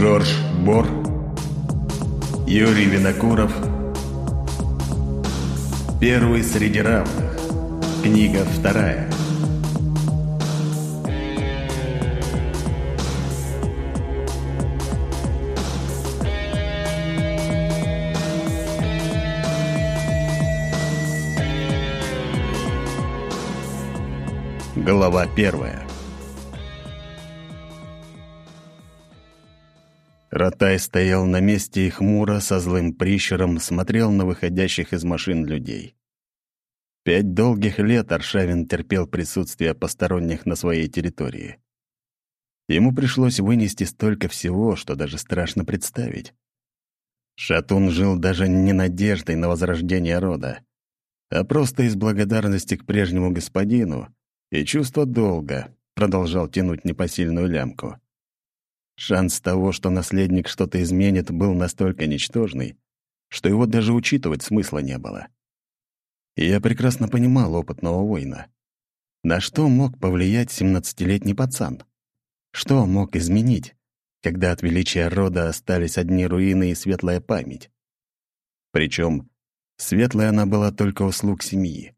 Жорж Бор, Юрий Винокуров, Первый среди равных, книга вторая. Глава первая. Ротай стоял на месте и хмуро, со злым прищуром, смотрел на выходящих из машин людей. Пять долгих лет Аршавин терпел присутствие посторонних на своей территории. Ему пришлось вынести столько всего, что даже страшно представить. Шатун жил даже не надеждой на возрождение рода, а просто из благодарности к прежнему господину и чувство долга продолжал тянуть непосильную лямку. Шанс того, что наследник что-то изменит, был настолько ничтожный, что его даже учитывать смысла не было. И я прекрасно понимал опытного воина. На что мог повлиять семнадцатилетний пацан? Что мог изменить, когда от величия рода остались одни руины и светлая память? Причем светлая она была только у слуг семьи.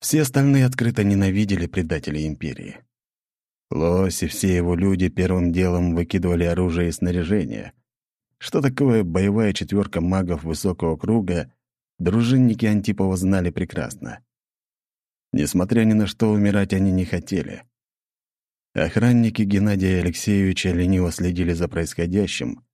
Все остальные открыто ненавидели предателей империи. Лось и все его люди первым делом выкидывали оружие и снаряжение. Что такое боевая четверка магов высокого круга, дружинники Антипова знали прекрасно. Несмотря ни на что, умирать они не хотели. Охранники Геннадия Алексеевича лениво следили за происходящим,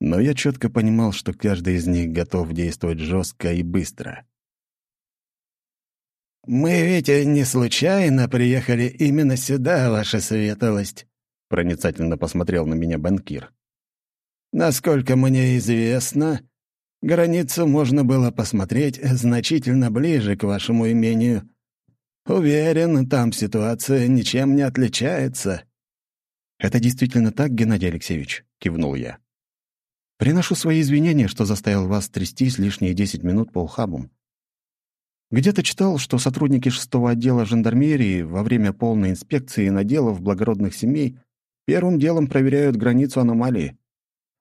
но я четко понимал, что каждый из них готов действовать жестко и быстро. «Мы ведь не случайно приехали именно сюда, ваша светлость», — проницательно посмотрел на меня банкир. «Насколько мне известно, границу можно было посмотреть значительно ближе к вашему имению. Уверен, там ситуация ничем не отличается». «Это действительно так, Геннадий Алексеевич?» — кивнул я. «Приношу свои извинения, что заставил вас трястись лишние десять минут по ухабам. Где-то читал, что сотрудники шестого отдела жандармерии во время полной инспекции наделов благородных семей первым делом проверяют границу аномалии.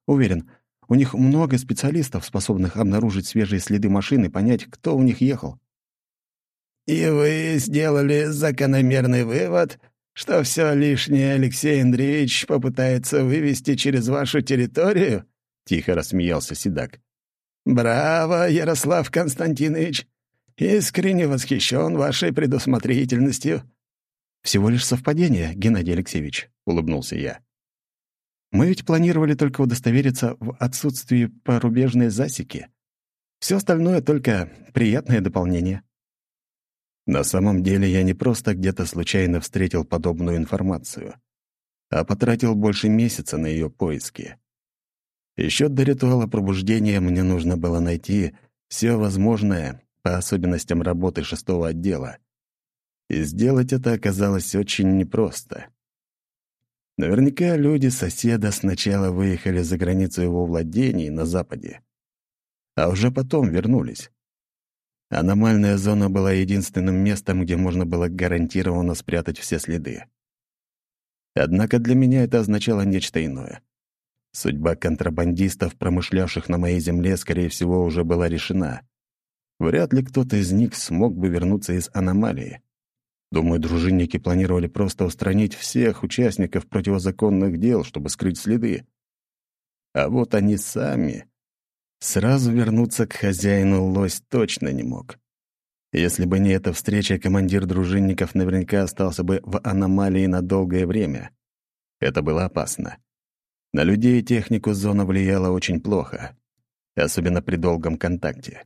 Уверен, у них много специалистов, способных обнаружить свежие следы машин и понять, кто в них ехал. «И вы сделали закономерный вывод, что все лишнее Алексей Андреевич попытается вывести через вашу территорию?» — тихо рассмеялся Седак. «Браво, Ярослав Константинович! Искренне восхищен вашей предусмотрительностью». «Всего лишь совпадение, Геннадий Алексеевич», — улыбнулся я. «Мы ведь планировали только удостовериться в отсутствии порубежной засеки. Все остальное только приятное дополнение». На самом деле я не просто где-то случайно встретил подобную информацию, а потратил больше месяца на ее поиски. Еще до ритуала пробуждения мне нужно было найти все возможное по особенностям работы шестого отдела. И сделать это оказалось очень непросто. Наверняка люди соседа сначала выехали за границу его владений на западе, а уже потом вернулись. Аномальная зона была единственным местом, где можно было гарантированно спрятать все следы. Однако для меня это означало нечто иное. Судьба контрабандистов, промышлявших на моей земле, скорее всего, уже была решена. Вряд ли кто-то из них смог бы вернуться из аномалии. Думаю, дружинники планировали просто устранить всех участников противозаконных дел, чтобы скрыть следы. А вот они сами. Сразу вернуться к хозяину лось точно не мог. Если бы не эта встреча, командир дружинников наверняка остался бы в аномалии на долгое время. Это было опасно. На людей технику зона влияла очень плохо, особенно при долгом контакте.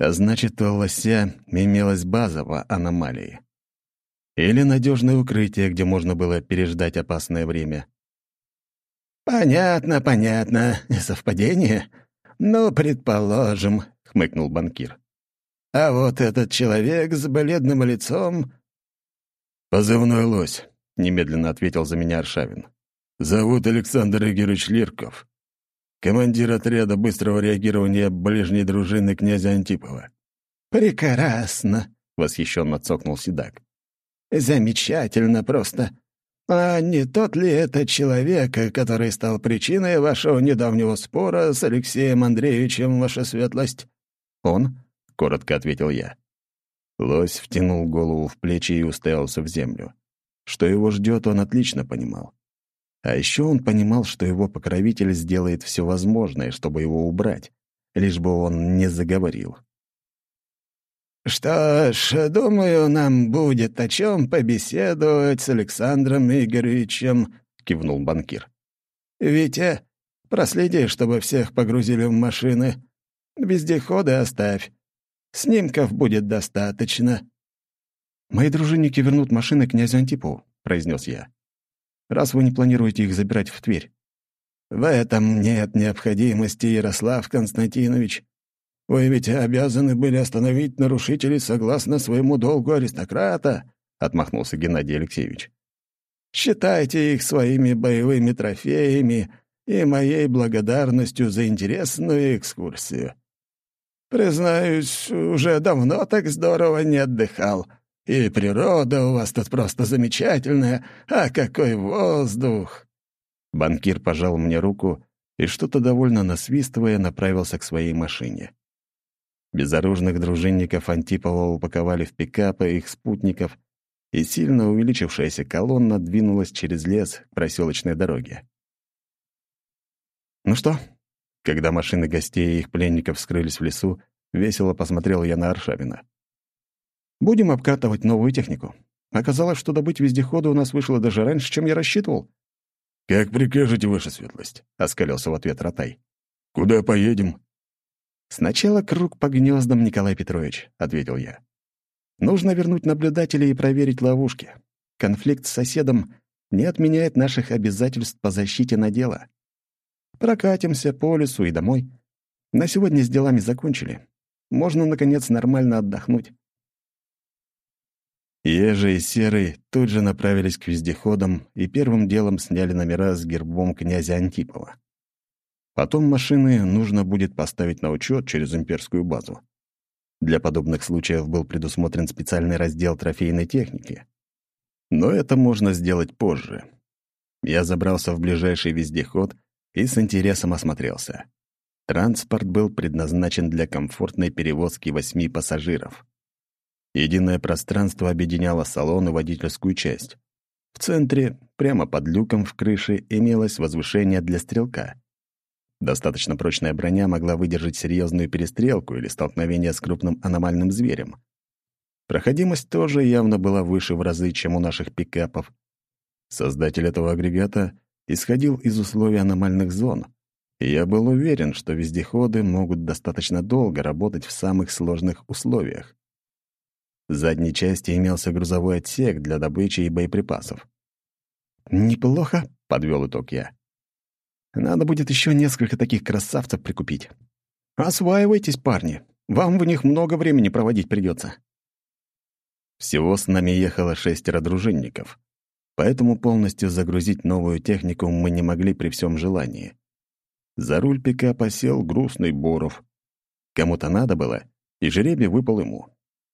А значит, у лося имелась база в аномалии. Или надежное укрытие, где можно было переждать опасное время. «Понятно, понятно. Совпадение? Ну, предположим», — хмыкнул банкир. «А вот этот человек с бледным лицом...» «Позывной лось», — немедленно ответил за меня Аршавин. «Зовут Александр Игоревич Лирков командир отряда быстрого реагирования ближней дружины князя Антипова. «Прекрасно!» — восхищенно цокнул Седак. «Замечательно просто. «А не тот ли это человек, который стал причиной вашего недавнего спора с Алексеем Андреевичем, ваша светлость?» «Он?» — коротко ответил я. Лось втянул голову в плечи и уставился в землю. Что его ждет, он отлично понимал. А еще он понимал, что его покровитель сделает все возможное, чтобы его убрать, лишь бы он не заговорил. «Что ж, думаю, нам будет о чем побеседовать с Александром Игоревичем», — кивнул банкир. «Витя, проследи, чтобы всех погрузили в машины. Вездеходы оставь. Снимков будет достаточно». «Мои дружинники вернут машины князю Антипову», — произнес я. «Раз вы не планируете их забирать в Тверь». «В этом нет необходимости, Ярослав Константинович. Вы ведь обязаны были остановить нарушителей согласно своему долгу аристократа», — отмахнулся Геннадий Алексеевич. «Считайте их своими боевыми трофеями и моей благодарностью за интересную экскурсию. Признаюсь, уже давно так здорово не отдыхал. И природа у вас тут просто замечательная, а какой воздух!» Банкир пожал мне руку и, что-то довольно насвистывая, направился к своей машине. Безоружных дружинников Антипова упаковали в пикапы их спутников, и сильно увеличившаяся колонна двинулась через лес к проселочной дороге. «Ну что?» Когда машины гостей и их пленников скрылись в лесу, весело посмотрел я на Аршавина. «Будем обкатывать новую технику. Оказалось, что добыть вездеходы у нас вышло даже раньше, чем я рассчитывал». «Как прикажете, ваша светлость», — оскалился в ответ Ротай. «Куда поедем?» «Сначала круг по гнездам, Николай Петрович», — ответил я. «Нужно вернуть наблюдателей и проверить ловушки. Конфликт с соседом не отменяет наших обязательств по защите на дело. Прокатимся по лесу и домой. На сегодня с делами закончили. Можно, наконец, нормально отдохнуть». Ежи и Серый тут же направились к вездеходам и первым делом сняли номера с гербом князя Антипова. Потом машины нужно будет поставить на учет через имперскую базу. Для подобных случаев был предусмотрен специальный раздел трофейной техники. Но это можно сделать позже. Я забрался в ближайший вездеход и с интересом осмотрелся. Транспорт был предназначен для комфортной перевозки восьми пассажиров. Единое пространство объединяло салон и водительскую часть. В центре, прямо под люком в крыше, имелось возвышение для стрелка. Достаточно прочная броня могла выдержать серьезную перестрелку или столкновение с крупным аномальным зверем. Проходимость тоже явно была выше в разы, чем у наших пикапов. Создатель этого агрегата исходил из условий аномальных зон, и я был уверен, что вездеходы могут достаточно долго работать в самых сложных условиях. Задней части имелся грузовой отсек для добычи и боеприпасов. «Неплохо», — подвел итог я. Надо будет еще несколько таких красавцев прикупить. Осваивайтесь, парни. Вам в них много времени проводить придется. Всего с нами ехало шестеро дружинников, поэтому полностью загрузить новую технику мы не могли при всем желании. За руль пикапа сел грустный Боров. Кому-то надо было, и жеребий выпал ему.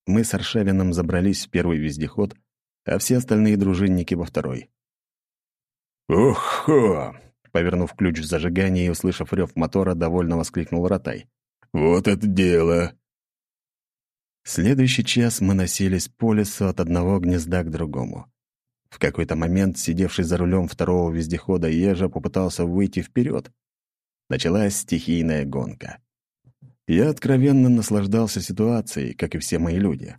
Мы с Аршавином забрались в первый вездеход, а все остальные дружинники во второй. «Ох-хо!» Повернув ключ в зажигании и услышав рев мотора, довольно воскликнул Ротай. «Вот это дело!» Следующий час мы носились по лесу от одного гнезда к другому. В какой-то момент сидевший за рулем второго вездехода Ежа попытался выйти вперед. Началась стихийная гонка. Я откровенно наслаждался ситуацией, как и все мои люди.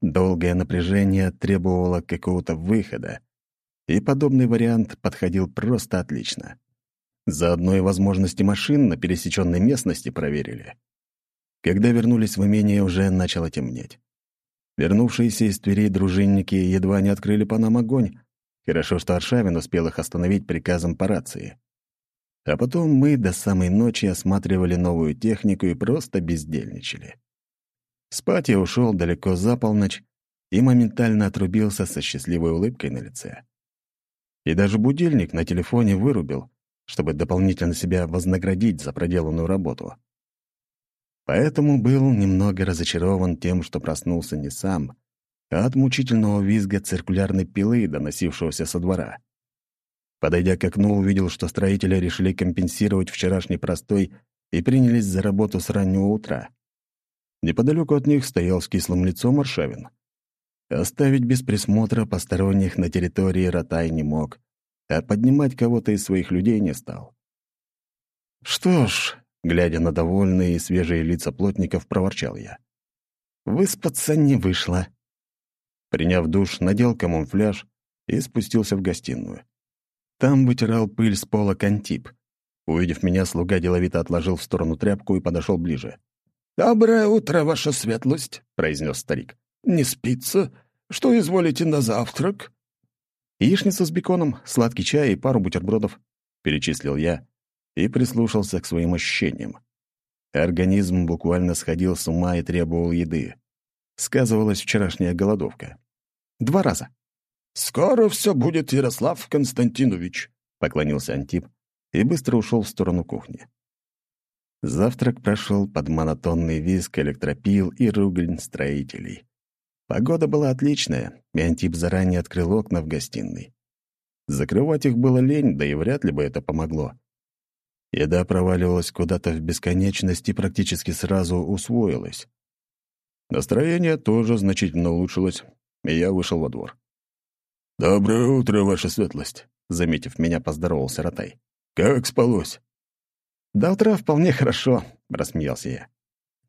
Долгое напряжение требовало какого-то выхода, и подобный вариант подходил просто отлично. Заодно и возможности машин на пересеченной местности проверили. Когда вернулись в имение, уже начало темнеть. Вернувшиеся из Твери дружинники едва не открыли по нам огонь. Хорошо, что Аршавин успел их остановить приказом по рации. А потом мы до самой ночи осматривали новую технику и просто бездельничали. Спать я ушел далеко за полночь и моментально отрубился со счастливой улыбкой на лице и даже будильник на телефоне вырубил, чтобы дополнительно себя вознаградить за проделанную работу. Поэтому был немного разочарован тем, что проснулся не сам, а от мучительного визга циркулярной пилы, доносившегося со двора. Подойдя к окну, увидел, что строители решили компенсировать вчерашний простой и принялись за работу с раннего утра. Неподалеку от них стоял с кислым лицом Аршавин. Оставить без присмотра посторонних на территории Ротай не мог, а поднимать кого-то из своих людей не стал. «Что ж», — глядя на довольные и свежие лица плотников, проворчал я. «Выспаться не вышло». Приняв душ, надел камуфляж и спустился в гостиную. Там вытирал пыль с пола Кантип. Увидев меня, слуга деловито отложил в сторону тряпку и подошел ближе. «Доброе утро, ваша светлость», — произнес старик. «Не спится? Что изволите на завтрак?» «Яичница с беконом, сладкий чай и пару бутербродов», — перечислил я и прислушался к своим ощущениям. Организм буквально сходил с ума и требовал еды. Сказывалась вчерашняя голодовка. Два раза. «Скоро все будет, Ярослав Константинович», — поклонился Антип и быстро ушел в сторону кухни. Завтрак прошел под монотонный визг электропил и ругань строителей. Погода была отличная, и Антип заранее открыл окна в гостиной. Закрывать их было лень, да и вряд ли бы это помогло. Еда проваливалась куда-то в бесконечность и практически сразу усвоилась. Настроение тоже значительно улучшилось, и я вышел во двор. «Доброе утро, ваша светлость», — заметив меня, поздоровался Ротай. «Как спалось?» «До утра вполне хорошо», — рассмеялся я.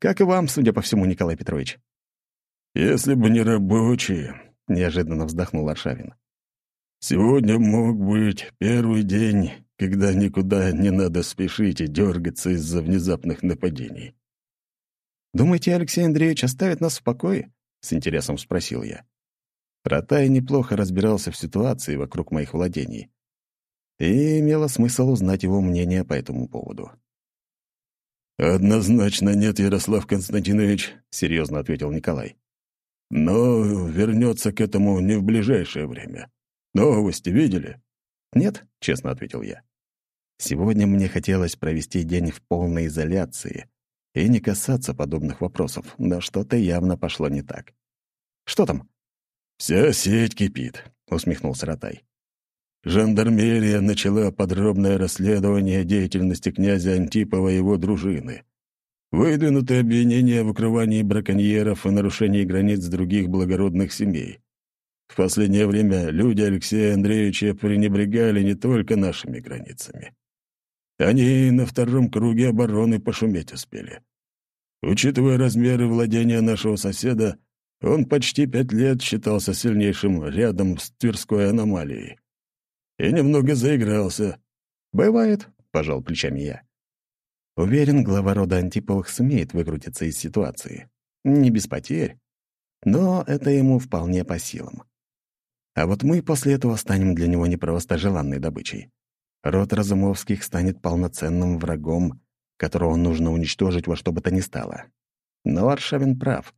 «Как и вам, судя по всему, Николай Петрович». «Если бы не рабочие», — неожиданно вздохнул Аршавин. «Сегодня мог быть первый день, когда никуда не надо спешить и дергаться из-за внезапных нападений». «Думаете, Алексей Андреевич оставит нас в покое?» — с интересом спросил я. Ротай неплохо разбирался в ситуации вокруг моих владений, и имело смысл узнать его мнение по этому поводу. «Однозначно нет, Ярослав Константинович», — серьезно ответил Николай. «Но вернется к этому не в ближайшее время. Новости видели?» «Нет», — честно ответил я. Сегодня мне хотелось провести день в полной изоляции и не касаться подобных вопросов, но что-то явно пошло не так. «Что там?» «Вся сеть кипит», — усмехнулся Ротай. Жандармерия начала подробное расследование деятельности князя Антипова и его дружины. Выдвинуты обвинения в укрывании браконьеров и нарушении границ других благородных семей. В последнее время люди Алексея Андреевича пренебрегали не только нашими границами. Они на втором круге обороны пошуметь успели. Учитывая размеры владения нашего соседа, он почти пять лет считался сильнейшим рядом с Тверской аномалией и немного заигрался. «Бывает», — пожал плечами я. Уверен, глава рода Антиповых сумеет выкрутиться из ситуации. Не без потерь, но это ему вполне по силам. А вот мы после этого станем для него не просто желанной добычей. Род Разумовских станет полноценным врагом, которого нужно уничтожить во что бы то ни стало. Но Аршавин прав.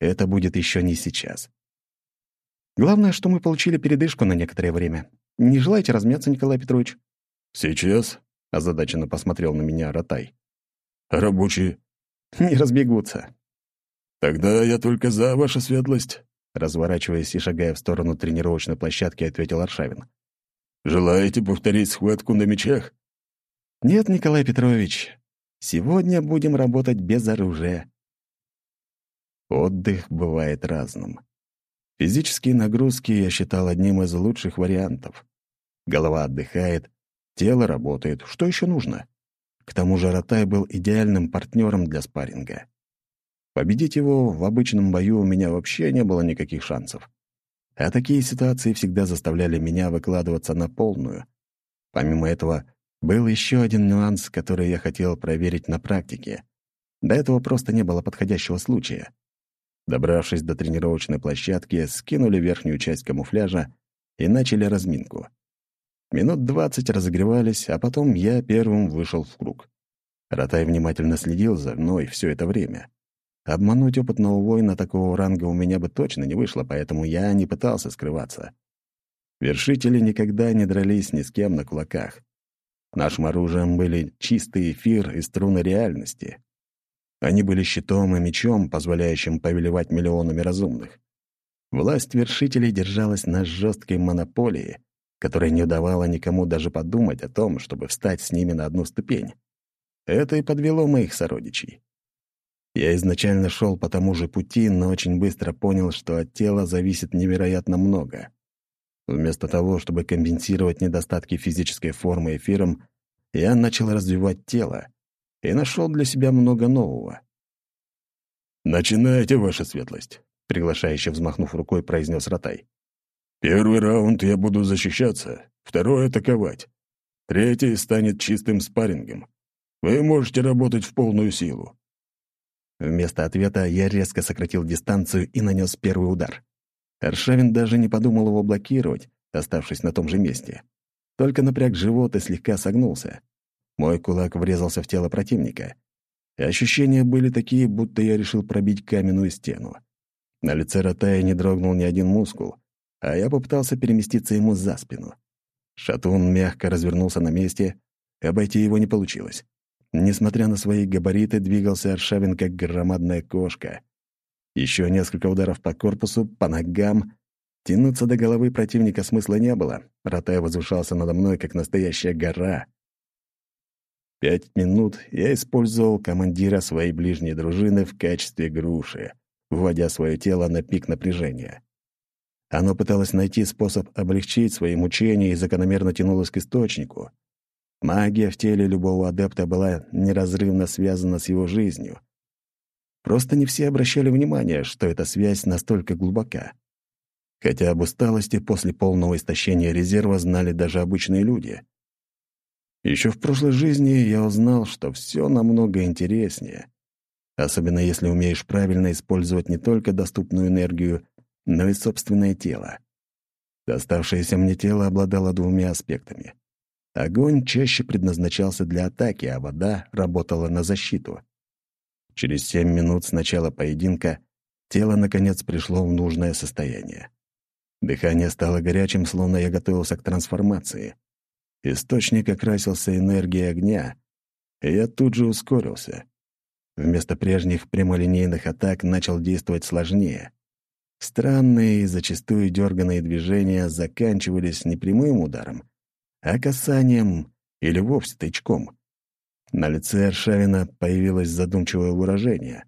Это будет еще не сейчас. Главное, что мы получили передышку на некоторое время. Не желаете размяться, Николай Петрович?» «Сейчас?» — озадаченно посмотрел на меня Ротай. «Рабочие?» «Не разбегутся». «Тогда я только за, ваша светлость», — разворачиваясь и шагая в сторону тренировочной площадки, ответил Аршавин. «Желаете повторить схватку на мечах?» «Нет, Николай Петрович. Сегодня будем работать без оружия». Отдых бывает разным. Физические нагрузки я считал одним из лучших вариантов. Голова отдыхает, тело работает. Что еще нужно? К тому же Ротай был идеальным партнером для спарринга. Победить его в обычном бою у меня вообще не было никаких шансов. А такие ситуации всегда заставляли меня выкладываться на полную. Помимо этого, был еще один нюанс, который я хотел проверить на практике. До этого просто не было подходящего случая. Добравшись до тренировочной площадки, скинули верхнюю часть камуфляжа и начали разминку. Минут двадцать разогревались, а потом я первым вышел в круг. Ротай внимательно следил за мной все это время. Обмануть опытного воина такого ранга у меня бы точно не вышло, поэтому я не пытался скрываться. Вершители никогда не дрались ни с кем на кулаках. Нашим оружием были чистый эфир и струны реальности. Они были щитом и мечом, позволяющим повелевать миллионами разумных. Власть вершителей держалась на жесткой монополии, которая не давала никому даже подумать о том, чтобы встать с ними на одну ступень. Это и подвело моих сородичей. Я изначально шел по тому же пути, но очень быстро понял, что от тела зависит невероятно много. Вместо того, чтобы компенсировать недостатки физической формы эфиром, я начал развивать тело и нашел для себя много нового. «Начинайте, ваша светлость», — приглашающе взмахнув рукой, произнес Ротай. «Первый раунд я буду защищаться, второй — атаковать. Третий станет чистым спаррингом. Вы можете работать в полную силу». Вместо ответа я резко сократил дистанцию и нанес первый удар. Аршавин даже не подумал его блокировать, оставшись на том же месте. Только напряг живот и слегка согнулся. Мой кулак врезался в тело противника. И ощущения были такие, будто я решил пробить каменную стену. На лице Ротая не дрогнул ни один мускул, а я попытался переместиться ему за спину. Шатун мягко развернулся на месте, и обойти его не получилось. Несмотря на свои габариты, двигался Аршавин как громадная кошка. Еще несколько ударов по корпусу, по ногам. Тянуться до головы противника смысла не было. Ротай возвышался надо мной, как настоящая гора. Пять минут я использовал командира своей ближней дружины в качестве груши, вводя свое тело на пик напряжения. Оно пыталось найти способ облегчить свои мучения и закономерно тянулось к источнику. Магия в теле любого адепта была неразрывно связана с его жизнью. Просто не все обращали внимание, что эта связь настолько глубока. Хотя об усталости после полного истощения резерва знали даже обычные люди. Еще в прошлой жизни я узнал, что все намного интереснее, особенно если умеешь правильно использовать не только доступную энергию, но и собственное тело. Доставшееся мне тело обладало двумя аспектами. Огонь чаще предназначался для атаки, а вода работала на защиту. Через семь минут с начала поединка тело, наконец, пришло в нужное состояние. Дыхание стало горячим, словно я готовился к трансформации. Источник окрасился энергией огня, и я тут же ускорился. Вместо прежних прямолинейных атак начал действовать сложнее. Странные и зачастую дерганные движения заканчивались не прямым ударом, а касанием или вовсе тычком. На лице Аршавина появилось задумчивое выражение,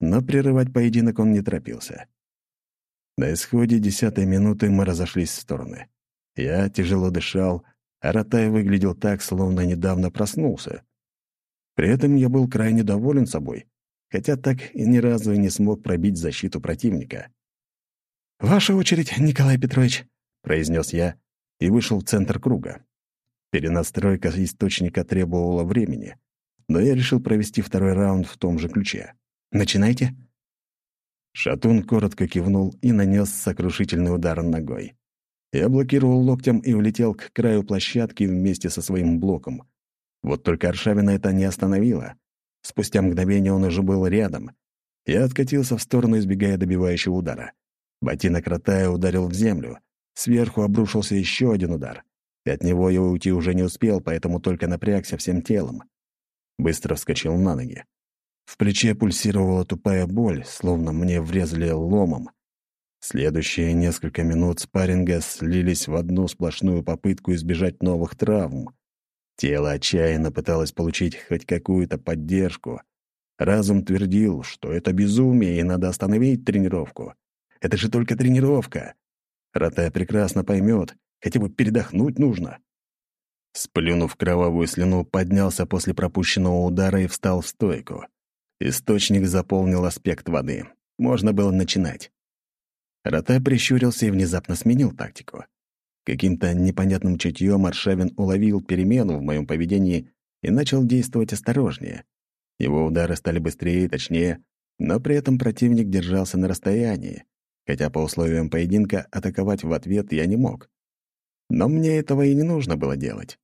но прерывать поединок он не торопился. На исходе десятой минуты мы разошлись в стороны. Я тяжело дышал, а Ротай выглядел так, словно недавно проснулся. При этом я был крайне доволен собой, хотя так и ни разу и не смог пробить защиту противника. «Ваша очередь, Николай Петрович», — произнес я и вышел в центр круга. Перенастройка источника требовала времени, но я решил провести второй раунд в том же ключе. «Начинайте». Шатун коротко кивнул и нанес сокрушительный удар ногой. Я блокировал локтем и улетел к краю площадки вместе со своим блоком. Вот только Аршавина это не остановило. Спустя мгновение он уже был рядом. Я откатился в сторону, избегая добивающего удара. Ботинок ротая ударил в землю. Сверху обрушился еще один удар и от него я уйти уже не успел, поэтому только напрягся всем телом. Быстро вскочил на ноги. В плече пульсировала тупая боль, словно мне врезали ломом. Следующие несколько минут спарринга слились в одну сплошную попытку избежать новых травм. Тело отчаянно пыталось получить хоть какую-то поддержку. Разум твердил, что это безумие, и надо остановить тренировку. Это же только тренировка. Рота прекрасно поймет, Хотя бы передохнуть нужно. Сплюнув кровавую слюну, поднялся после пропущенного удара и встал в стойку. Источник заполнил аспект воды. Можно было начинать. Рота прищурился и внезапно сменил тактику. Каким-то непонятным чутьем Аршавин уловил перемену в моем поведении и начал действовать осторожнее. Его удары стали быстрее и точнее, но при этом противник держался на расстоянии, хотя по условиям поединка атаковать в ответ я не мог. Но мне этого и не нужно было делать.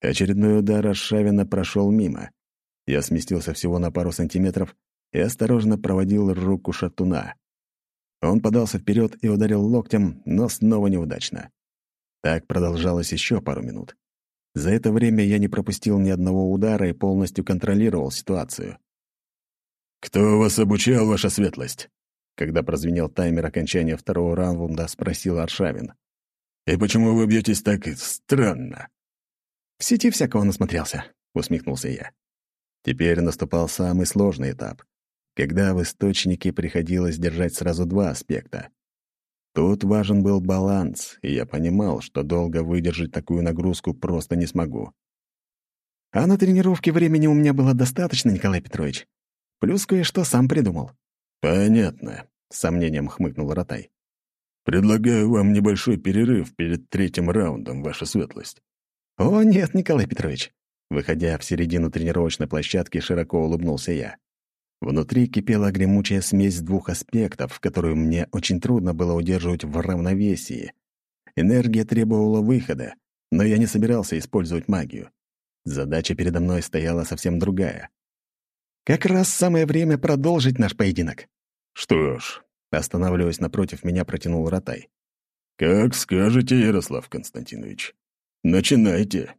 Очередной удар Аршавина прошел мимо. Я сместился всего на пару сантиметров и осторожно проводил руку шатуна. Он подался вперед и ударил локтем, но снова неудачно. Так продолжалось еще пару минут. За это время я не пропустил ни одного удара и полностью контролировал ситуацию. «Кто вас обучал, ваша светлость?» когда прозвенел таймер окончания второго раунда, спросил Аршавин. «И почему вы бьетесь так странно?» «В сети всякого насмотрелся», — усмехнулся я. Теперь наступал самый сложный этап, когда в источнике приходилось держать сразу два аспекта. Тут важен был баланс, и я понимал, что долго выдержать такую нагрузку просто не смогу. А на тренировке времени у меня было достаточно, Николай Петрович. Плюс кое-что сам придумал. «Понятно», — с сомнением хмыкнул Ротай. «Предлагаю вам небольшой перерыв перед третьим раундом, ваша светлость». «О, нет, Николай Петрович». Выходя в середину тренировочной площадки, широко улыбнулся я. Внутри кипела гремучая смесь двух аспектов, которую мне очень трудно было удерживать в равновесии. Энергия требовала выхода, но я не собирался использовать магию. Задача передо мной стояла совсем другая. Как раз самое время продолжить наш поединок. Что ж, останавливаясь напротив меня, протянул Ротай. Как скажете, Ярослав Константинович. Начинайте.